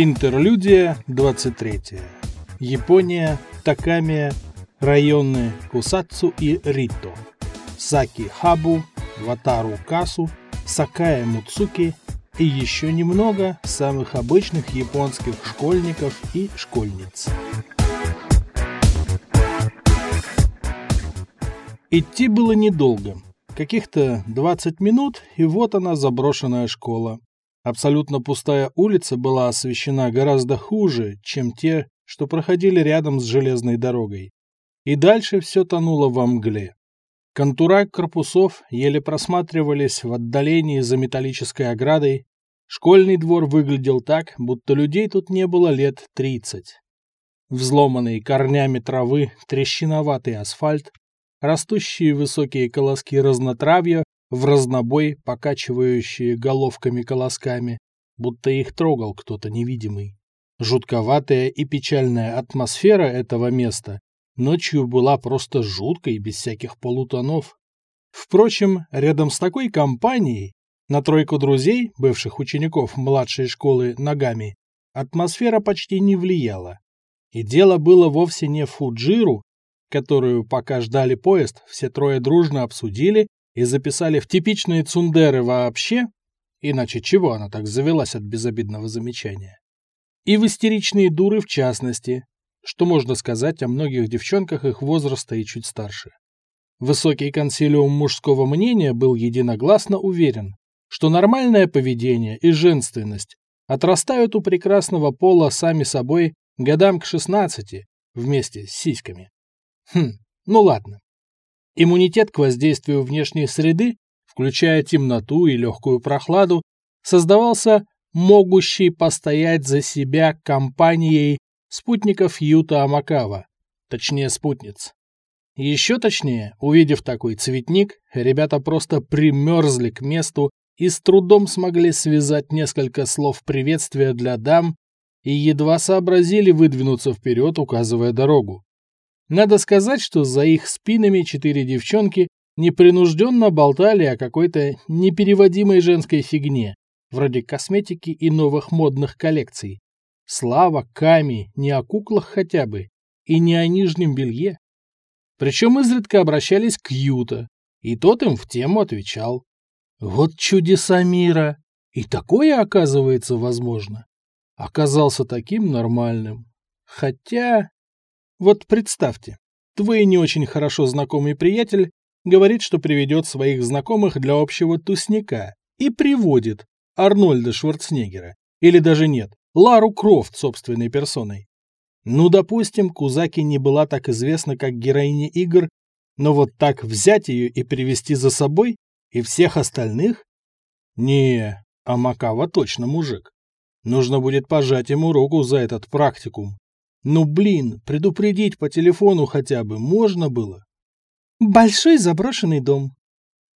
Интерлюдия 23. Япония, Такамия, районы Кусацу и Рито. Саки Хабу, Ватару Касу, Сакая Муцуки и еще немного самых обычных японских школьников и школьниц. Идти было недолго. Каких-то 20 минут, и вот она, заброшенная школа. Абсолютно пустая улица была освещена гораздо хуже, чем те, что проходили рядом с железной дорогой. И дальше все тонуло во мгле. Контура корпусов еле просматривались в отдалении за металлической оградой. Школьный двор выглядел так, будто людей тут не было лет тридцать. Взломанный корнями травы трещиноватый асфальт, растущие высокие колоски разнотравья в разнобой покачивающие головками-колосками, будто их трогал кто-то невидимый. Жутковатая и печальная атмосфера этого места ночью была просто жуткой, без всяких полутонов. Впрочем, рядом с такой компанией, на тройку друзей, бывших учеников младшей школы ногами, атмосфера почти не влияла. И дело было вовсе не Фуджиру, которую, пока ждали поезд, все трое дружно обсудили и записали в типичные цундеры вообще, иначе чего она так завелась от безобидного замечания, и в истеричные дуры в частности, что можно сказать о многих девчонках их возраста и чуть старше. Высокий консилиум мужского мнения был единогласно уверен, что нормальное поведение и женственность отрастают у прекрасного пола сами собой годам к 16 вместе с сиськами. Хм, ну ладно. Иммунитет к воздействию внешней среды, включая темноту и легкую прохладу, создавался могущей постоять за себя компанией спутников Юта Амакава, точнее спутниц. Еще точнее, увидев такой цветник, ребята просто примерзли к месту и с трудом смогли связать несколько слов приветствия для дам и едва сообразили выдвинуться вперед, указывая дорогу. Надо сказать, что за их спинами четыре девчонки непринужденно болтали о какой-то непереводимой женской фигне, вроде косметики и новых модных коллекций. Слава, Ками, не о куклах хотя бы, и не о нижнем белье. Причем изредка обращались к Юта, и тот им в тему отвечал. Вот чудеса мира! И такое, оказывается, возможно. Оказался таким нормальным. Хотя... Вот представьте, твой не очень хорошо знакомый приятель говорит, что приведет своих знакомых для общего тусняка и приводит Арнольда Шварценеггера. Или даже нет, Лару Крофт собственной персоной. Ну, допустим, Кузаки не была так известна, как героиня игр, но вот так взять ее и привести за собой и всех остальных? Не, а Макава точно мужик. Нужно будет пожать ему руку за этот практикум. Ну блин, предупредить по телефону хотя бы можно было. Большой заброшенный дом,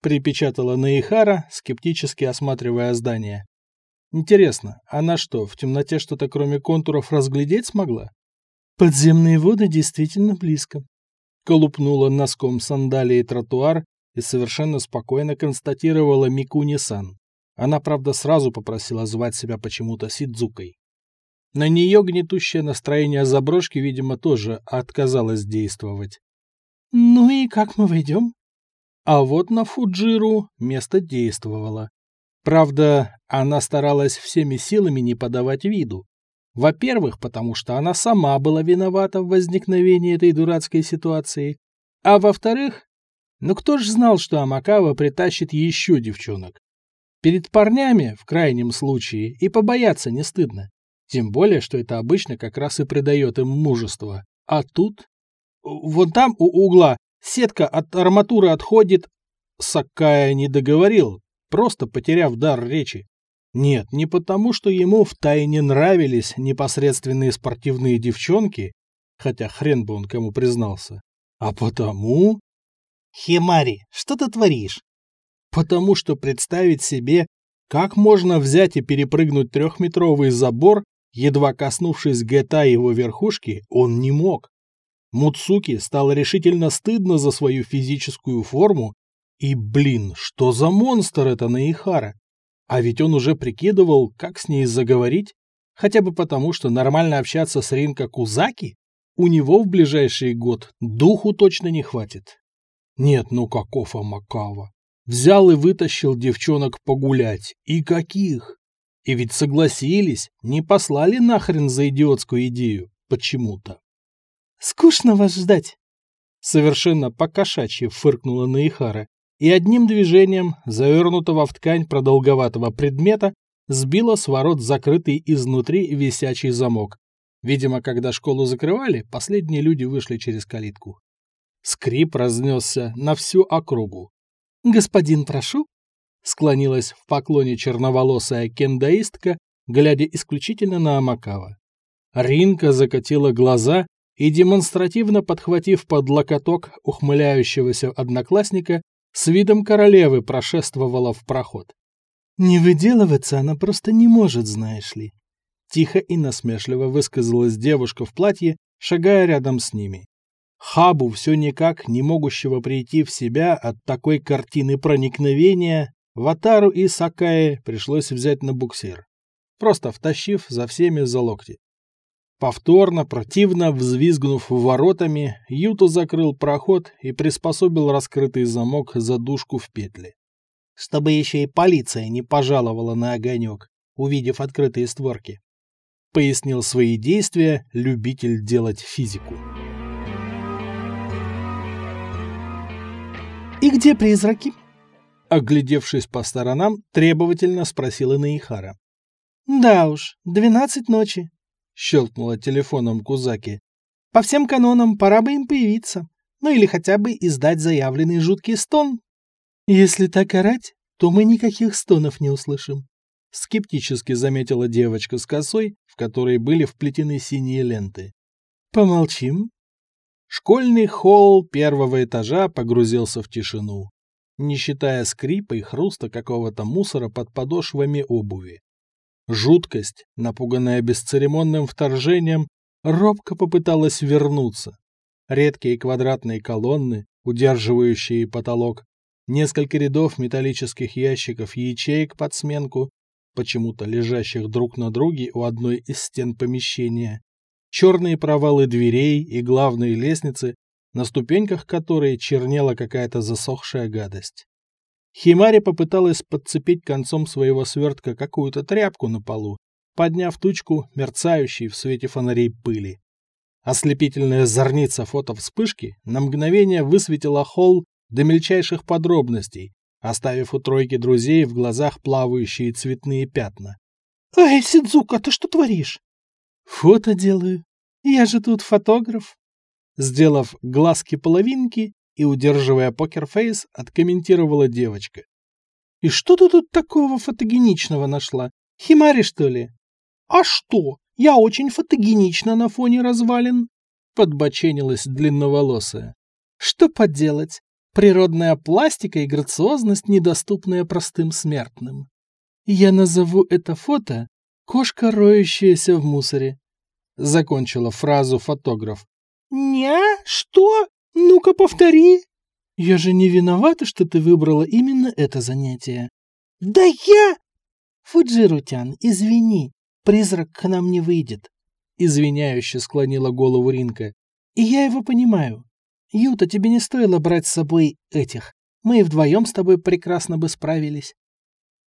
припечатала Наихара, скептически осматривая здание. Интересно, она что, в темноте что-то кроме контуров разглядеть смогла? Подземные воды действительно близко. Колупнула носком сандалии тротуар и совершенно спокойно констатировала Микуни-сан. Она, правда, сразу попросила звать себя почему-то Сидзукой. На нее гнетущее настроение заброшки, видимо, тоже отказалось действовать. «Ну и как мы войдем?» А вот на Фуджиру место действовало. Правда, она старалась всеми силами не подавать виду. Во-первых, потому что она сама была виновата в возникновении этой дурацкой ситуации. А во-вторых, ну кто ж знал, что Амакава притащит еще девчонок? Перед парнями, в крайнем случае, и побояться не стыдно. Тем более, что это обычно как раз и придает им мужество. А тут... Вон там, у угла, сетка от арматуры отходит... Сакая не договорил, просто потеряв дар речи. Нет, не потому, что ему втайне нравились непосредственные спортивные девчонки, хотя хрен бы он кому признался, а потому... Химари, что ты творишь? Потому что представить себе, как можно взять и перепрыгнуть трехметровый забор Едва коснувшись Гета его верхушки, он не мог. Муцуки стало решительно стыдно за свою физическую форму, и, блин, что за монстр это Наихара? А ведь он уже прикидывал, как с ней заговорить, Хотя бы потому, что нормально общаться с Ринко Кузаки у него в ближайший год духу точно не хватит. Нет, ну каков Амакава. Взял и вытащил девчонок погулять. И каких? И ведь согласились, не послали нахрен за идиотскую идею. Почему-то. «Скучно вас ждать!» Совершенно покошачьи фыркнула Наихара и одним движением, завернутого в ткань продолговатого предмета, сбила с ворот закрытый изнутри висячий замок. Видимо, когда школу закрывали, последние люди вышли через калитку. Скрип разнесся на всю округу. «Господин, прошу!» Склонилась в поклоне черноволосая кендаистка, глядя исключительно на Амакава. Ринка закатила глаза и, демонстративно подхватив под локоток ухмыляющегося одноклассника, с видом королевы прошествовала в проход. «Не выделываться она просто не может, знаешь ли». Тихо и насмешливо высказалась девушка в платье, шагая рядом с ними. Хабу, все никак не могущего прийти в себя от такой картины проникновения, Ватару и Сакае пришлось взять на буксир, просто втащив за всеми за локти. Повторно, противно взвизгнув воротами, Юто закрыл проход и приспособил раскрытый замок задушку в петли. Чтобы еще и полиция не пожаловала на огонек, увидев открытые створки. Пояснил свои действия любитель делать физику. «И где призраки?» Оглядевшись по сторонам, требовательно спросила Наихара. «Да уж, двенадцать ночи», — щелкнула телефоном Кузаки. «По всем канонам пора бы им появиться, ну или хотя бы издать заявленный жуткий стон. Если так орать, то мы никаких стонов не услышим», — скептически заметила девочка с косой, в которой были вплетены синие ленты. «Помолчим?» Школьный холл первого этажа погрузился в тишину, не считая скрипа и хруста какого-то мусора под подошвами обуви. Жуткость, напуганная бесцеремонным вторжением, робко попыталась вернуться. Редкие квадратные колонны, удерживающие потолок, несколько рядов металлических ящиков ячеек под сменку, почему-то лежащих друг на друге у одной из стен помещения, черные провалы дверей и главные лестницы, на ступеньках которой чернела какая-то засохшая гадость. Химари попыталась подцепить концом своего свертка какую-то тряпку на полу, подняв тучку, мерцающей в свете фонарей пыли. Ослепительная зорница фотовспышки на мгновение высветила холл до мельчайших подробностей, оставив у тройки друзей в глазах плавающие цветные пятна. «Эй, Сидзука, ты что творишь?» Фото делаю. Я же тут фотограф. Сделав глазки-половинки и удерживая покерфейс, откомментировала девочка. И что ты тут такого фотогеничного нашла? Химари, что ли? А что? Я очень фотогенична на фоне развалин. Подбоченилась длинноволосая. Что поделать? Природная пластика и грациозность, недоступная простым смертным. Я назову это фото «Кошка, роющаяся в мусоре», — закончила фразу фотограф. «Не? Что? Ну-ка повтори!» «Я же не виновата, что ты выбрала именно это занятие». «Да я...» «Фуджирутян, извини, призрак к нам не выйдет», — извиняюще склонила голову Ринка. «И я его понимаю. Юта, тебе не стоило брать с собой этих. Мы и вдвоем с тобой прекрасно бы справились».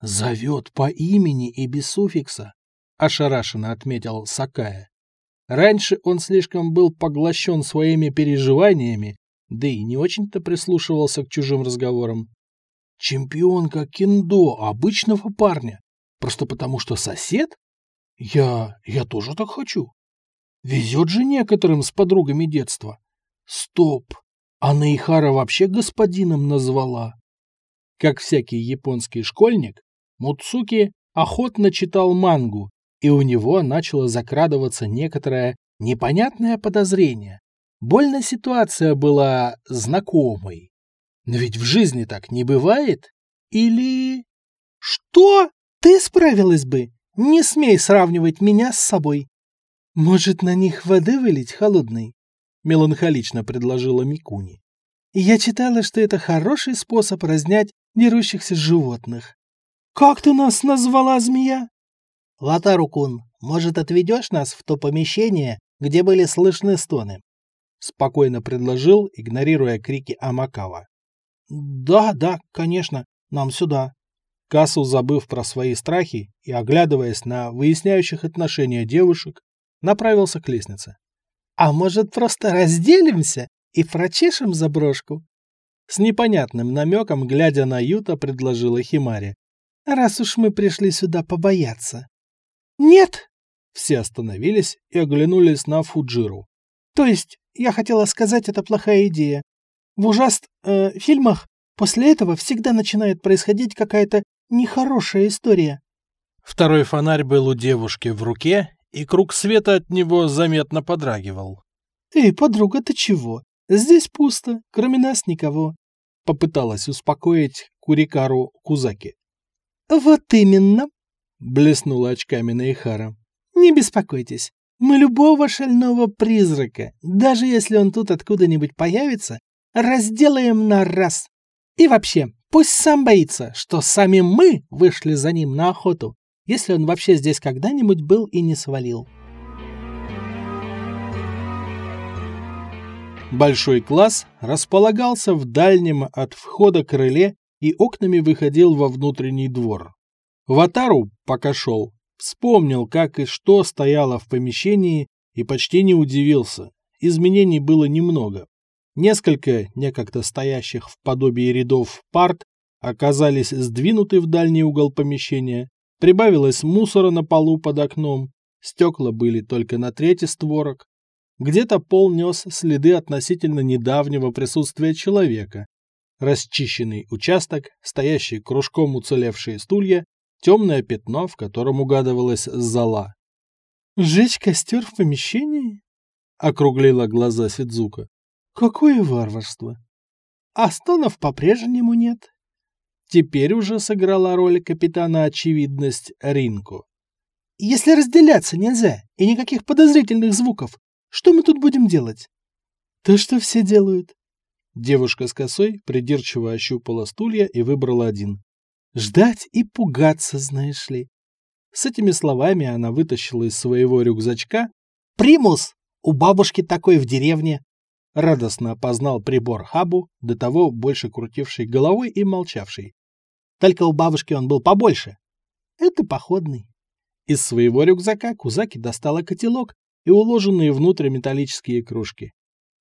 «Зовет по имени и без суффикса», — ошарашенно отметил Сакая. Раньше он слишком был поглощен своими переживаниями, да и не очень-то прислушивался к чужим разговорам. Чемпионка кендо обычного парня, просто потому что сосед? Я... я тоже так хочу. Везет же некоторым с подругами детства. Стоп, а Наихара вообще господином назвала. Как всякий японский школьник, Муцуки охотно читал мангу и у него начало закрадываться некоторое непонятное подозрение. Больно ситуация была знакомой. Но ведь в жизни так не бывает. Или... Что? Ты справилась бы? Не смей сравнивать меня с собой. Может, на них воды вылить холодной? Меланхолично предложила Микуни. Я читала, что это хороший способ разнять дерущихся животных. Как ты нас назвала, змея? Латару-кун, Может, отведешь нас в то помещение, где были слышны стоны?» Спокойно предложил, игнорируя крики Амакава. «Да, да, конечно, нам сюда». Кассу, забыв про свои страхи и оглядываясь на выясняющих отношения девушек, направился к лестнице. «А может, просто разделимся и прочешем заброшку?» С непонятным намеком, глядя на Юта, предложила Химари. «Раз уж мы пришли сюда побояться». «Нет!» Все остановились и оглянулись на Фуджиру. «То есть, я хотела сказать, это плохая идея. В ужаст... Э, фильмах после этого всегда начинает происходить какая-то нехорошая история». Второй фонарь был у девушки в руке, и круг света от него заметно подрагивал. «Эй, подруга, ты чего? Здесь пусто, кроме нас никого», — попыталась успокоить Курикару Кузаки. «Вот именно», — блеснула очками Наихара. «Не беспокойтесь, мы любого шального призрака, даже если он тут откуда-нибудь появится, разделаем на раз. И вообще, пусть сам боится, что сами мы вышли за ним на охоту, если он вообще здесь когда-нибудь был и не свалил. Большой класс располагался в дальнем от входа крыле и окнами выходил во внутренний двор. Ватару, пока шел, вспомнил, как и что стояло в помещении и почти не удивился. Изменений было немного. Несколько некогда стоящих в подобии рядов парт оказались сдвинуты в дальний угол помещения, Прибавилось мусора на полу под окном, стекла были только на трети створок. Где-то пол нес следы относительно недавнего присутствия человека. Расчищенный участок, стоящий кружком уцелевшие стулья, темное пятно, в котором угадывалась зола. «Сжечь костер в помещении?» — округлила глаза Сидзука. «Какое варварство! А стонов по-прежнему нет. Теперь уже сыграла роль капитана очевидность Ринку. «Если разделяться нельзя и никаких подозрительных звуков, что мы тут будем делать?» «То, что все делают». Девушка с косой придирчиво ощупала стулья и выбрала один. «Ждать и пугаться, знаешь ли». С этими словами она вытащила из своего рюкзачка «Примус! У бабушки такой в деревне!» Радостно опознал прибор Хабу, до того больше крутивший головой и молчавший. Только у бабушки он был побольше. Это походный. Из своего рюкзака Кузаки достала котелок и уложенные внутрь металлические кружки.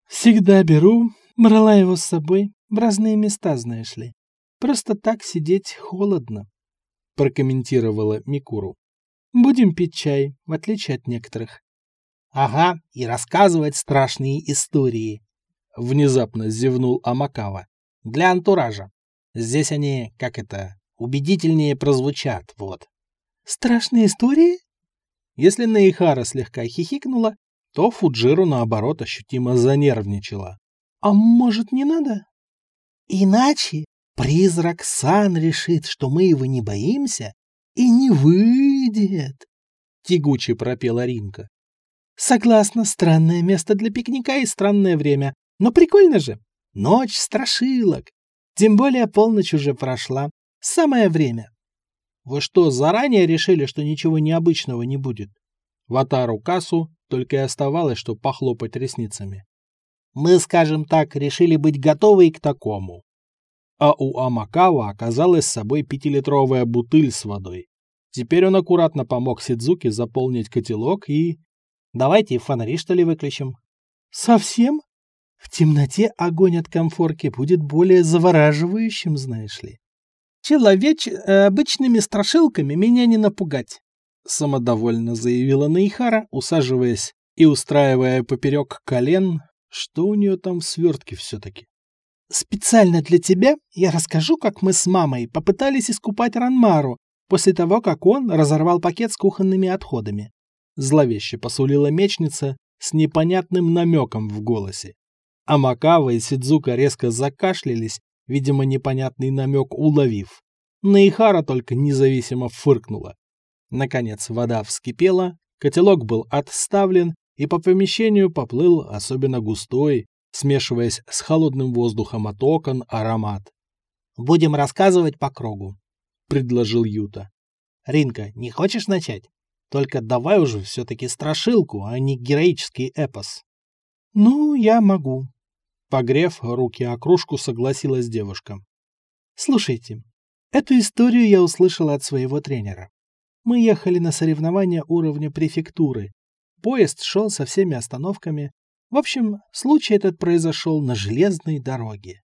«Всегда беру, брала его с собой, в разные места, знаешь ли. Просто так сидеть холодно», — прокомментировала Микуру. «Будем пить чай, в отличие от некоторых». «Ага, и рассказывать страшные истории», — внезапно зевнул Амакава. «Для антуража. Здесь они, как это, убедительнее прозвучат, вот. Страшные истории? Если Нейхара слегка хихикнула, то Фуджиру, наоборот, ощутимо занервничала. А может, не надо? Иначе призрак Сан решит, что мы его не боимся, и не выйдет. Тягуче пропела Ринка. Согласна, странное место для пикника и странное время. Но прикольно же. Ночь страшилок. Тем более полночь уже прошла. Самое время. Вы что, заранее решили, что ничего необычного не будет? Ватару кассу только и оставалось, что похлопать ресницами. Мы, скажем так, решили быть готовы к такому. А у Амакава оказалась с собой пятилитровая бутыль с водой. Теперь он аккуратно помог Сидзуке заполнить котелок и... Давайте фонари, что ли, выключим? Совсем? В темноте огонь от комфорки будет более завораживающим, знаешь ли. Человеч э, обычными страшилками меня не напугать, самодовольно заявила Наихара, усаживаясь и устраивая поперек колен, что у нее там в свертке все-таки. Специально для тебя я расскажу, как мы с мамой попытались искупать Ранмару после того, как он разорвал пакет с кухонными отходами. Зловеще посулила мечница с непонятным намеком в голосе. А Макава и Сидзука резко закашлялись, видимо, непонятный намек уловив. Наихара только независимо фыркнула. Наконец вода вскипела, котелок был отставлен, и по помещению поплыл особенно густой, смешиваясь с холодным воздухом от окон, аромат. «Будем рассказывать по кругу», — предложил Юта. «Ринка, не хочешь начать?» Только давай уже все-таки страшилку, а не героический эпос. Ну, я могу. Погрев руки о кружку, согласилась девушка. Слушайте, эту историю я услышала от своего тренера. Мы ехали на соревнования уровня префектуры. Поезд шел со всеми остановками. В общем, случай этот произошел на железной дороге.